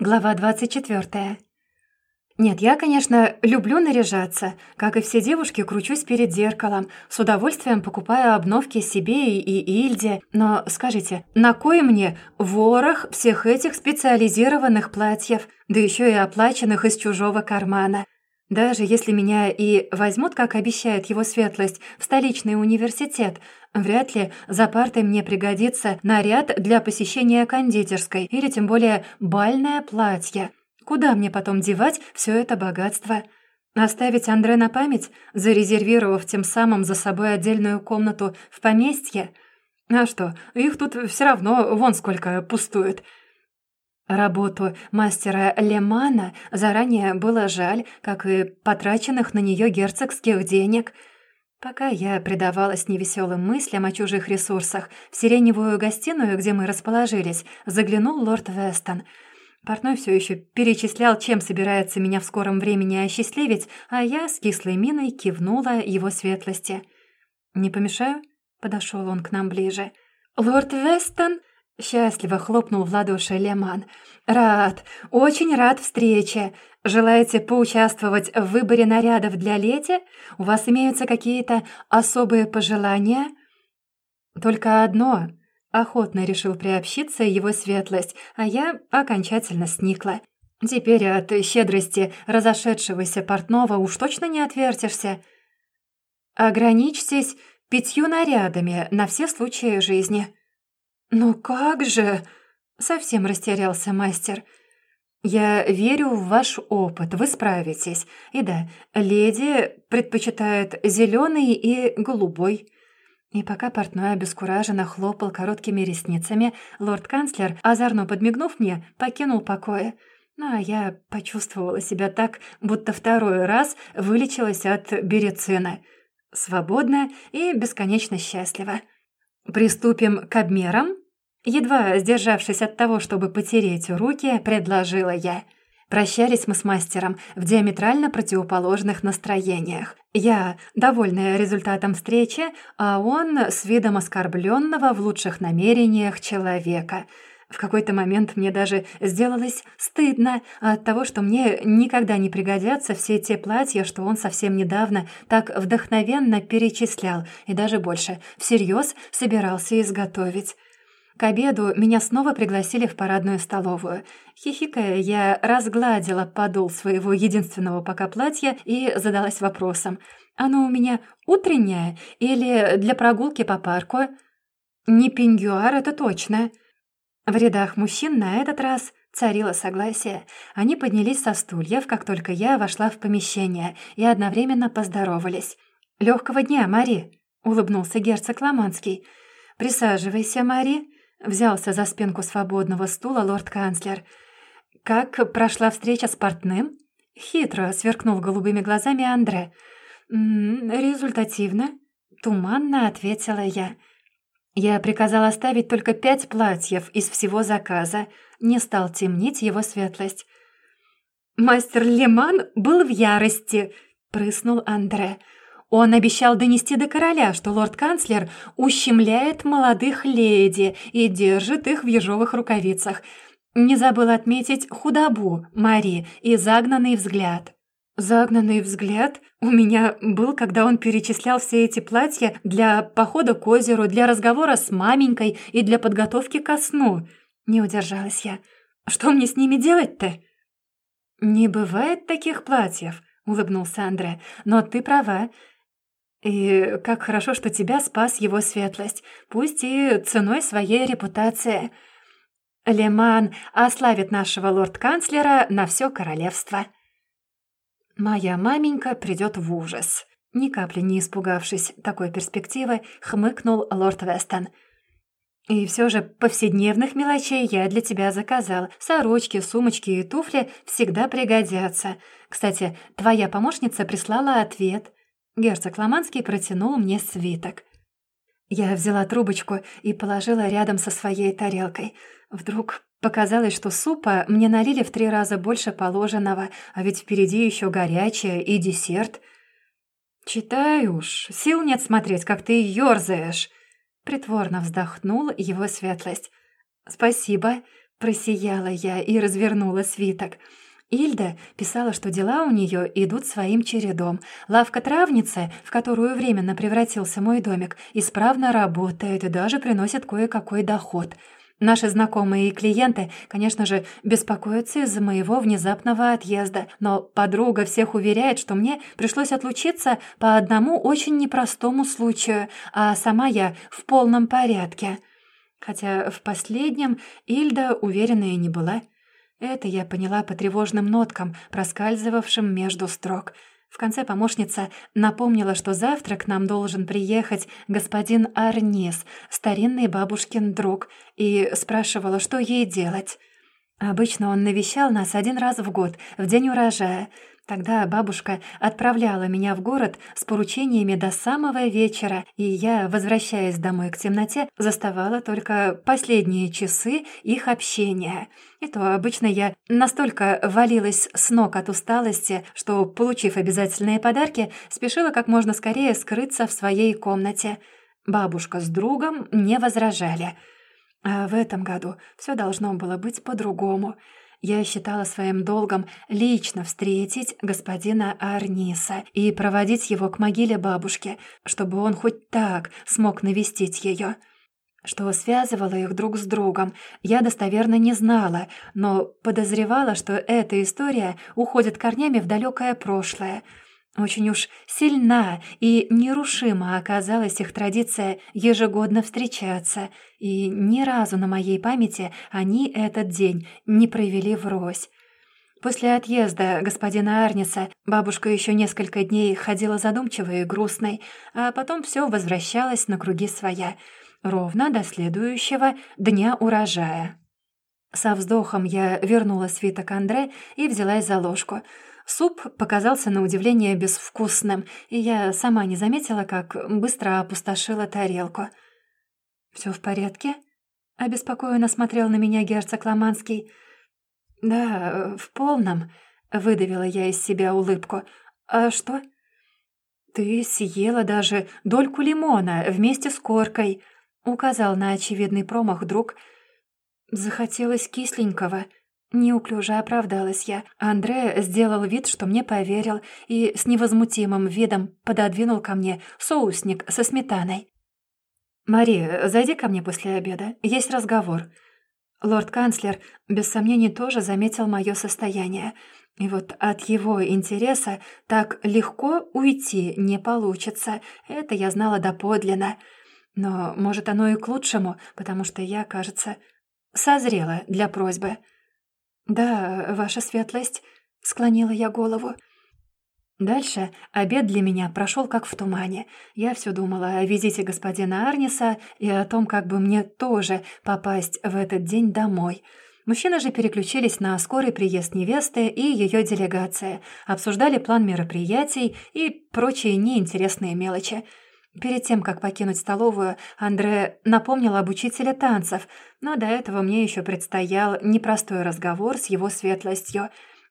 Глава 24. Нет, я, конечно, люблю наряжаться. Как и все девушки, кручусь перед зеркалом. С удовольствием покупаю обновки себе и Ильде. Но скажите, на кой мне ворох всех этих специализированных платьев, да еще и оплаченных из чужого кармана? Даже если меня и возьмут, как обещает его светлость, в столичный университет, вряд ли за партой мне пригодится наряд для посещения кондитерской или тем более бальное платье. Куда мне потом девать все это богатство? Оставить Андре на память, зарезервировав тем самым за собой отдельную комнату в поместье? А что, их тут все равно вон сколько пустует – Работу мастера Лемана заранее было жаль, как и потраченных на нее герцогских денег. Пока я предавалась невеселым мыслям о чужих ресурсах, в сиреневую гостиную, где мы расположились, заглянул лорд Вестон. Портной все еще перечислял, чем собирается меня в скором времени осчастливить, а я с кислой миной кивнула его светлости. «Не помешаю?» — подошел он к нам ближе. «Лорд Вестон!» Счастливо хлопнул в ладоши Леман. «Рад, очень рад встрече. Желаете поучаствовать в выборе нарядов для леди? У вас имеются какие-то особые пожелания?» «Только одно», — охотно решил приобщиться его светлость, а я окончательно сникла. «Теперь от щедрости разошедшегося портного уж точно не отвертишься. Ограничьтесь пятью нарядами на все случаи жизни». «Ну как же?» — совсем растерялся мастер. «Я верю в ваш опыт, вы справитесь. И да, леди предпочитает зеленый и голубой». И пока портной обескураженно хлопал короткими ресницами, лорд-канцлер, озорно подмигнув мне, покинул покоя. Ну, а я почувствовала себя так, будто второй раз вылечилась от берецина. Свободна и бесконечно счастлива. «Приступим к обмерам?» Едва сдержавшись от того, чтобы потереть руки, предложила я. Прощались мы с мастером в диаметрально противоположных настроениях. Я, довольная результатом встречи, а он с видом оскорбленного в лучших намерениях человека. В какой-то момент мне даже сделалось стыдно от того, что мне никогда не пригодятся все те платья, что он совсем недавно так вдохновенно перечислял, и даже больше, всерьез собирался изготовить. К обеду меня снова пригласили в парадную столовую. Хихикая, я разгладила подол своего единственного пока платья и задалась вопросом. Оно у меня утреннее или для прогулки по парку? Не пеньюар, это точно. В рядах мужчин на этот раз царило согласие. Они поднялись со стульев, как только я вошла в помещение, и одновременно поздоровались. «Легкого дня, Мари!» — улыбнулся герцог Ломанский. «Присаживайся, Мари!» Взялся за спинку свободного стула лорд-канцлер. «Как прошла встреча с портным?» Хитро сверкнул голубыми глазами Андре. «М -м, «Результативно», — туманно ответила я. Я приказал оставить только пять платьев из всего заказа. Не стал темнить его светлость. «Мастер Леман был в ярости», — прыснул Андре. Он обещал донести до короля, что лорд-канцлер ущемляет молодых леди и держит их в ежовых рукавицах. Не забыл отметить худобу Мари и загнанный взгляд. Загнанный взгляд у меня был, когда он перечислял все эти платья для похода к озеру, для разговора с маменькой и для подготовки ко сну. Не удержалась я. Что мне с ними делать-то? «Не бывает таких платьев», — улыбнулся Андре. «Но ты права. И как хорошо, что тебя спас его светлость, пусть и ценой своей репутации. Леман ославит нашего лорд-канцлера на все королевство. Моя маменька придет в ужас. Ни капли не испугавшись такой перспективы, хмыкнул лорд Вестон. «И все же повседневных мелочей я для тебя заказал. Сорочки, сумочки и туфли всегда пригодятся. Кстати, твоя помощница прислала ответ. Герцог Ломанский протянул мне свиток. Я взяла трубочку и положила рядом со своей тарелкой. Вдруг показалось, что супа мне налили в три раза больше положенного, а ведь впереди еще горячее и десерт. «Читай уж, сил нет смотреть, как ты ёрзаешь!» Притворно вздохнул его светлость. «Спасибо», Просияла я и развернула свиток. Ильда писала, что дела у нее идут своим чередом. Лавка травницы, в которую временно превратился мой домик, исправно работает и даже приносит кое-какой доход — Наши знакомые и клиенты, конечно же, беспокоятся из-за моего внезапного отъезда, но подруга всех уверяет, что мне пришлось отлучиться по одному очень непростому случаю, а сама я в полном порядке. Хотя в последнем Ильда уверенная не была. Это я поняла по тревожным ноткам, проскальзывавшим между строк — в конце помощница напомнила, что завтра к нам должен приехать господин Арнис, старинный бабушкин друг, и спрашивала, что ей делать. Обычно он навещал нас один раз в год, в день урожая, Тогда бабушка отправляла меня в город с поручениями до самого вечера, и я, возвращаясь домой к темноте, заставала только последние часы их общения. И то обычно я настолько валилась с ног от усталости, что, получив обязательные подарки, спешила как можно скорее скрыться в своей комнате. Бабушка с другом не возражали. А в этом году все должно было быть по-другому — я считала своим долгом лично встретить господина Арниса и проводить его к могиле бабушки, чтобы он хоть так смог навестить ее. Что связывало их друг с другом, я достоверно не знала, но подозревала, что эта история уходит корнями в далекое прошлое — очень уж сильна и нерушима оказалась их традиция ежегодно встречаться, и ни разу на моей памяти они этот день не провели врозь. После отъезда господина Арниса бабушка еще несколько дней ходила задумчивой и грустной, а потом все возвращалось на круги своя, ровно до следующего дня урожая. Со вздохом я вернула свиток Андре и взялась за ложку — Суп показался на удивление безвкусным, и я сама не заметила, как быстро опустошила тарелку. «Все в порядке?» — обеспокоенно смотрел на меня герцог Ломанский. «Да, в полном», — выдавила я из себя улыбку. «А что?» «Ты съела даже дольку лимона вместе с коркой», — указал на очевидный промах друг. «Захотелось кисленького». Неуклюже оправдалась я. Андре сделал вид, что мне поверил, и с невозмутимым видом пододвинул ко мне соусник со сметаной. «Мари, зайди ко мне после обеда. Есть разговор». Лорд-канцлер, без сомнений, тоже заметил мое состояние. И вот от его интереса так легко уйти не получится. Это я знала доподлинно. Но, может, оно и к лучшему, потому что я, кажется, созрела для просьбы. «Да, ваша светлость», — склонила я голову. Дальше обед для меня прошел как в тумане. Я все думала о визите господина Арниса и о том, как бы мне тоже попасть в этот день домой. Мужчины же переключились на скорый приезд невесты и ее делегация, обсуждали план мероприятий и прочие неинтересные мелочи — Перед тем, как покинуть столовую, Андре напомнил об учителе танцев, но до этого мне еще предстоял непростой разговор с его светлостью,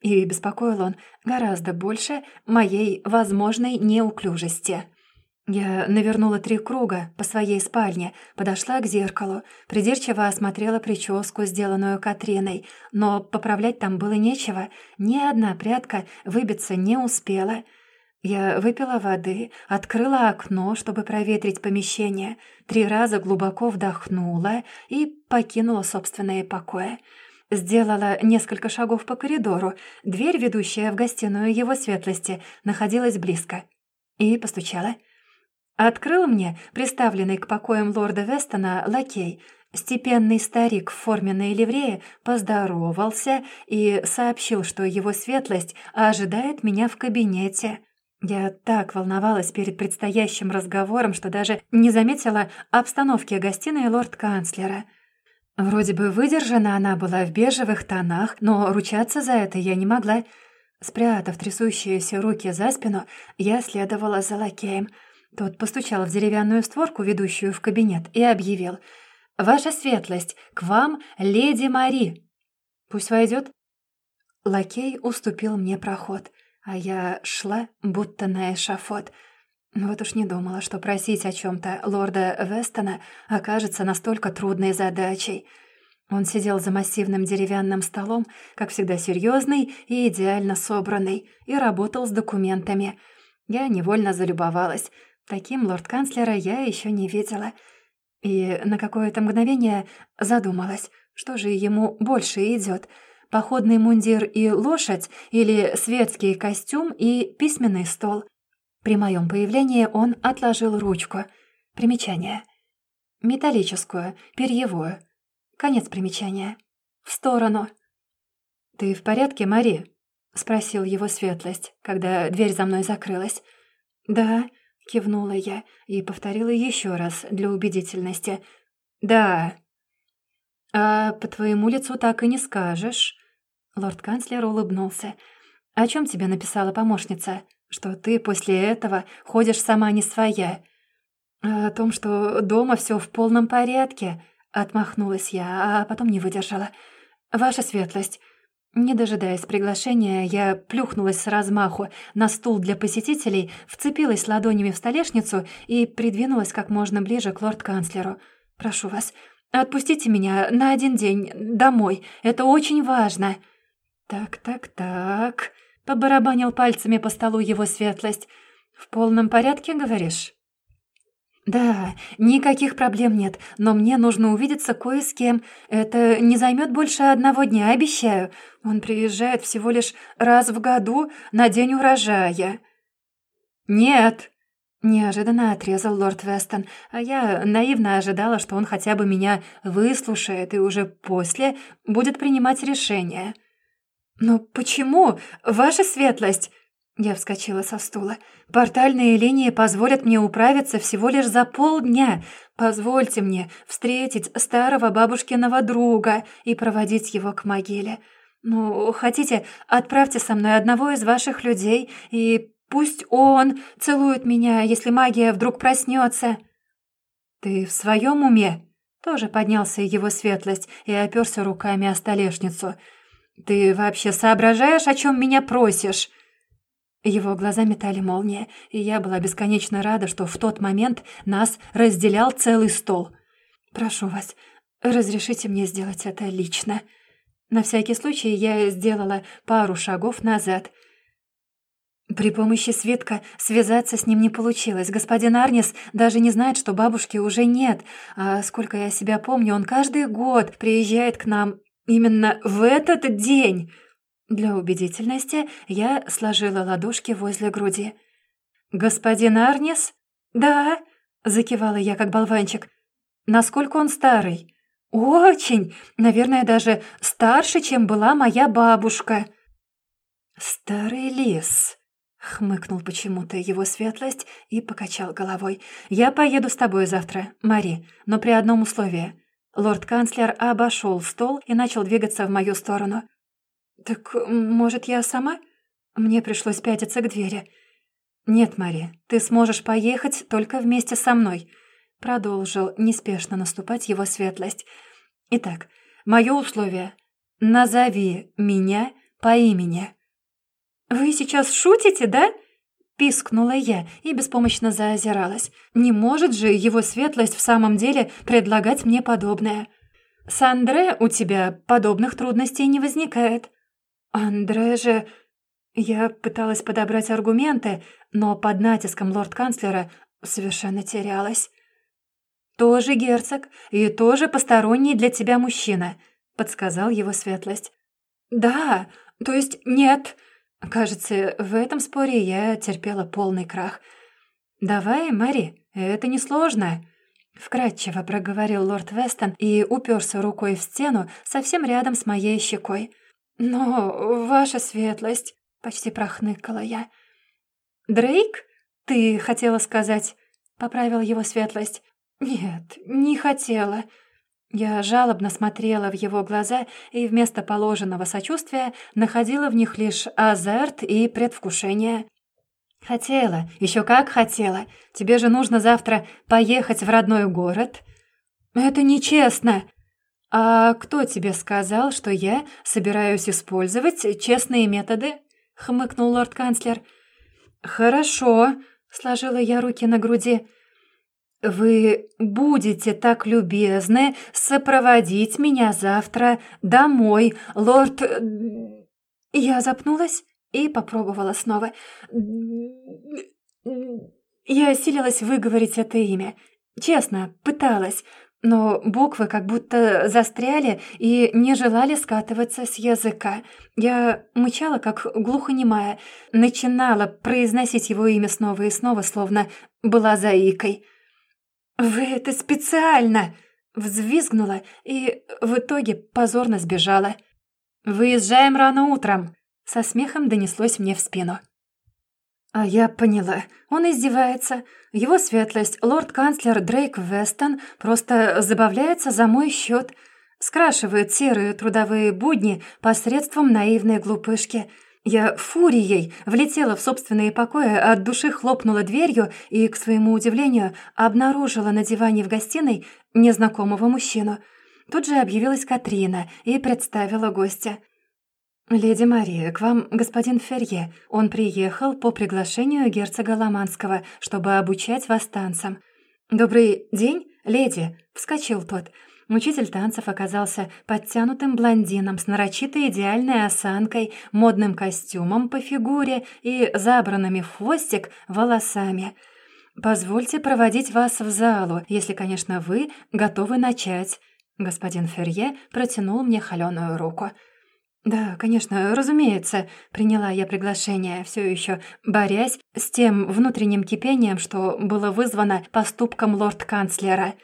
и беспокоил он гораздо больше моей возможной неуклюжести. Я навернула три круга по своей спальне, подошла к зеркалу, придирчиво осмотрела прическу, сделанную Катриной, но поправлять там было нечего, ни одна прядка выбиться не успела — я выпила воды, открыла окно, чтобы проветрить помещение, три раза глубоко вдохнула и покинула собственные покои. Сделала несколько шагов по коридору. Дверь, ведущая в гостиную его светлости, находилась близко. И постучала. Открыл мне приставленный к покоям лорда Вестона лакей. Степенный старик в форменной ливрее поздоровался и сообщил, что его светлость ожидает меня в кабинете. Я так волновалась перед предстоящим разговором, что даже не заметила обстановки гостиной лорд-канцлера. Вроде бы выдержана она была в бежевых тонах, но ручаться за это я не могла. Спрятав трясущиеся руки за спину, я следовала за лакеем. Тот постучал в деревянную створку, ведущую в кабинет, и объявил «Ваша светлость, к вам леди Мари!» «Пусть войдет». Лакей уступил мне проход — а я шла, будто на эшафот. Вот уж не думала, что просить о чем то лорда Вестона окажется настолько трудной задачей. Он сидел за массивным деревянным столом, как всегда серьезный и идеально собранный, и работал с документами. Я невольно залюбовалась. Таким лорд-канцлера я еще не видела. И на какое-то мгновение задумалась, что же ему больше идет: походный мундир и лошадь или светский костюм и письменный стол. При моем появлении он отложил ручку. Примечание. Металлическую, перьевую. Конец примечания. В сторону. «Ты в порядке, Мари?» — спросил его светлость, когда дверь за мной закрылась. «Да», — кивнула я и повторила еще раз для убедительности. «Да». «А по твоему лицу так и не скажешь». Лорд-канцлер улыбнулся. «О чем тебе написала помощница? Что ты после этого ходишь сама не своя?» «О том, что дома все в полном порядке», Отмахнулась я, а потом не выдержала. «Ваша светлость». Не дожидаясь приглашения, я плюхнулась с размаху на стул для посетителей, вцепилась ладонями в столешницу и придвинулась как можно ближе к лорд-канцлеру. «Прошу вас, отпустите меня на один день домой. Это очень важно». «Так, так, так...» — побарабанил пальцами по столу его светлость. «В полном порядке, говоришь?» «Да, никаких проблем нет, но мне нужно увидеться кое с кем. Это не займет больше одного дня, обещаю. Он приезжает всего лишь раз в году на день урожая». «Нет», — неожиданно отрезал лорд Вестон, а я наивно ожидала, что он хотя бы меня выслушает и уже после будет принимать решение. «Но почему, ваша светлость?» Я вскочила со стула. «Портальные линии позволят мне управиться всего лишь за полдня. Позвольте мне встретить старого бабушкиного друга и проводить его к могиле. Ну, хотите, отправьте со мной одного из ваших людей, и пусть он целует меня, если магия вдруг проснется». «Ты в своем уме?» Тоже поднялся его светлость и оперся руками о столешницу. «Ты вообще соображаешь, о чем меня просишь?» Его глаза метали молния, и я была бесконечно рада, что в тот момент нас разделял целый стол. «Прошу вас, разрешите мне сделать это лично». На всякий случай я сделала пару шагов назад. При помощи свитка связаться с ним не получилось. Господин Арнис даже не знает, что бабушки уже нет. А сколько я себя помню, он каждый год приезжает к нам именно в этот день. Для убедительности я сложила ладошки возле груди. «Господин Арнис?» «Да», — закивала я как болванчик. «Насколько он старый?» «Очень! Наверное, даже старше, чем была моя бабушка». «Старый лис», — хмыкнул почему-то его светлость и покачал головой. «Я поеду с тобой завтра, Мари, но при одном условии». Лорд-канцлер обошел стол и начал двигаться в мою сторону. «Так, может, я сама?» Мне пришлось пятиться к двери. «Нет, Мари, ты сможешь поехать только вместе со мной», — продолжил неспешно наступать его светлость. «Итак, мое условие — назови меня по имени». «Вы сейчас шутите, да?» — пискнула я и беспомощно заозиралась. «Не может же его светлость в самом деле предлагать мне подобное?» «С Андре у тебя подобных трудностей не возникает». «Андре же...» Я пыталась подобрать аргументы, но под натиском лорд-канцлера совершенно терялась. «Тоже герцог и тоже посторонний для тебя мужчина», — подсказал его светлость. «Да, то есть нет». Кажется, в этом споре я терпела полный крах. «Давай, Мари, это несложно», — вкратчиво проговорил лорд Вестон и уперся рукой в стену совсем рядом с моей щекой. «Но, ваша светлость», — почти прохныкала я. «Дрейк, ты хотела сказать?» — поправил его светлость. «Нет, не хотела». Я жалобно смотрела в его глаза и вместо положенного сочувствия находила в них лишь азарт и предвкушение. «Хотела, еще как хотела. Тебе же нужно завтра поехать в родной город». «Это нечестно», «А кто тебе сказал, что я собираюсь использовать честные методы?» — хмыкнул лорд-канцлер. «Хорошо», — сложила я руки на груди. Вы будете так любезны сопроводить меня завтра домой, лорд...» Я запнулась и попробовала снова. Я осилилась выговорить это имя. Честно, пыталась, но буквы как будто застряли и не желали скатываться с языка. Я мычала, как глухонемая, начинала произносить его имя снова и снова, словно была заикой. «Вы это специально!» Взвизгнула и в итоге позорно сбежала. «Выезжаем рано утром!» Со смехом донеслось мне в спину. А я поняла. Он издевается. Его светлость, лорд-канцлер Дрейк Вестон, просто забавляется за мой счет. Скрашивает серые трудовые будни посредством наивной глупышки. Я фурией влетела в собственные покои, от души хлопнула дверью и, к своему удивлению, обнаружила на диване в гостиной незнакомого мужчину. Тут же объявилась Катрина и представила гостя. «Леди Мария, к вам господин Ферье. Он приехал по приглашению герцога Ломанского, чтобы обучать вас танцам». «Добрый день, леди!» — вскочил тот. Учитель танцев оказался подтянутым блондином с нарочито идеальной осанкой, модным костюмом по фигуре и забранными в хвостик волосами. «Позвольте проводить вас в залу, если, конечно, вы готовы начать». Господин Ферье протянул мне холёную руку — «Да, конечно, разумеется», — приняла я приглашение, все еще борясь с тем внутренним кипением, что было вызвано поступком лорд-канцлера.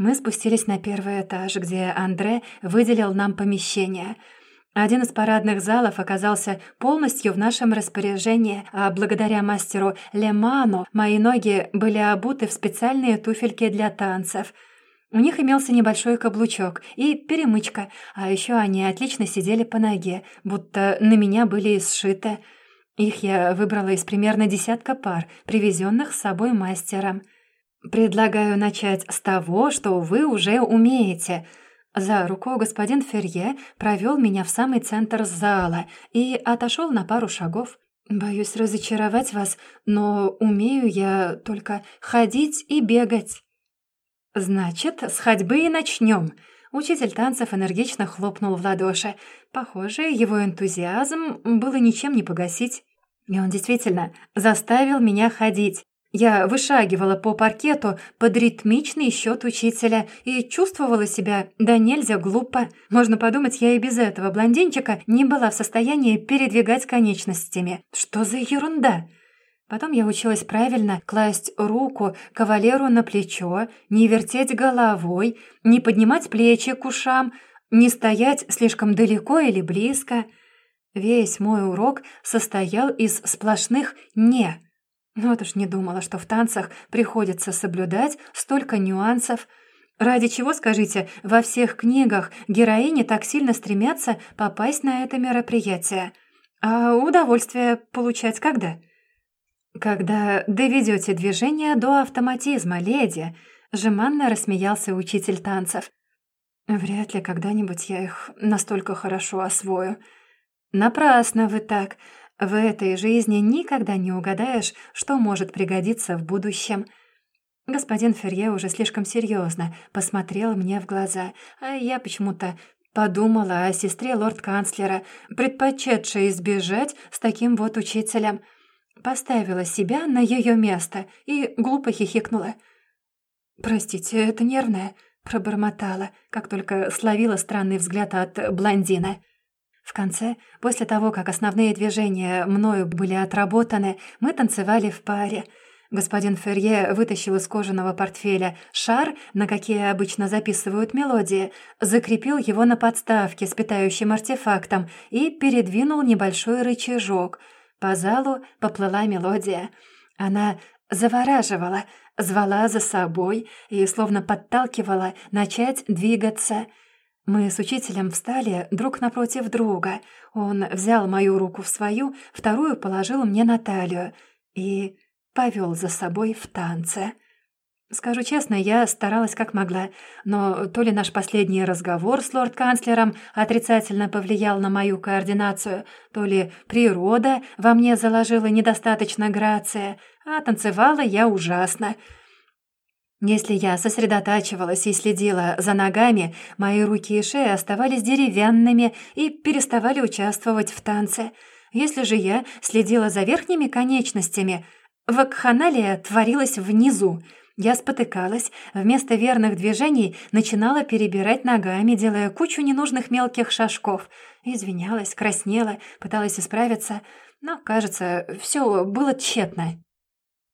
Мы спустились на первый этаж, где Андре выделил нам помещение. Один из парадных залов оказался полностью в нашем распоряжении, а благодаря мастеру Леману мои ноги были обуты в специальные туфельки для танцев — у них имелся небольшой каблучок и перемычка, а еще они отлично сидели по ноге, будто на меня были сшиты. Их я выбрала из примерно десятка пар, привезенных с собой мастером. «Предлагаю начать с того, что вы уже умеете», за руку господин Ферье провел меня в самый центр зала и отошел на пару шагов. «Боюсь разочаровать вас, но умею я только ходить и бегать». «Значит, с ходьбы и начнем. Учитель танцев энергично хлопнул в ладоши. Похоже, его энтузиазм было ничем не погасить. И он действительно заставил меня ходить. Я вышагивала по паркету под ритмичный счет учителя и чувствовала себя да нельзя глупо. Можно подумать, я и без этого блондинчика не была в состоянии передвигать конечностями. Что за ерунда? Потом я училась правильно класть руку кавалеру на плечо, не вертеть головой, не поднимать плечи к ушам, не стоять слишком далеко или близко. Весь мой урок состоял из сплошных «не». Вот уж не думала, что в танцах приходится соблюдать столько нюансов. Ради чего, скажите, во всех книгах героини так сильно стремятся попасть на это мероприятие? А удовольствие получать когда? «Когда доведете движение до автоматизма, леди», — жеманно рассмеялся учитель танцев. «Вряд ли когда-нибудь я их настолько хорошо освою». «Напрасно вы так. В этой жизни никогда не угадаешь, что может пригодиться в будущем». Господин Ферье уже слишком серьезно посмотрел мне в глаза, а я почему-то подумала о сестре лорд-канцлера, предпочетшей избежать с таким вот учителем — Поставила себя на ее место и глупо хихикнула. «Простите, это нервное», — пробормотала, как только словила странный взгляд от блондина. В конце, после того, как основные движения мною были отработаны, мы танцевали в паре. Господин Ферье вытащил из кожаного портфеля шар, на какие обычно записывают мелодии, закрепил его на подставке с питающим артефактом и передвинул небольшой рычажок — по залу поплыла мелодия. Она завораживала, звала за собой и словно подталкивала начать двигаться. Мы с учителем встали друг напротив друга. Он взял мою руку в свою, вторую положил мне на талию и повел за собой в танце. Скажу честно, я старалась как могла, но то ли наш последний разговор с лорд-канцлером отрицательно повлиял на мою координацию, то ли природа во мне заложила недостаточно грация, а танцевала я ужасно. Если я сосредотачивалась и следила за ногами, мои руки и шея оставались деревянными и переставали участвовать в танце. Если же я следила за верхними конечностями, вакханалия творилась внизу. Я спотыкалась, вместо верных движений начинала перебирать ногами, делая кучу ненужных мелких шажков. Извинялась, краснела, пыталась исправиться, но, кажется, все было тщетно.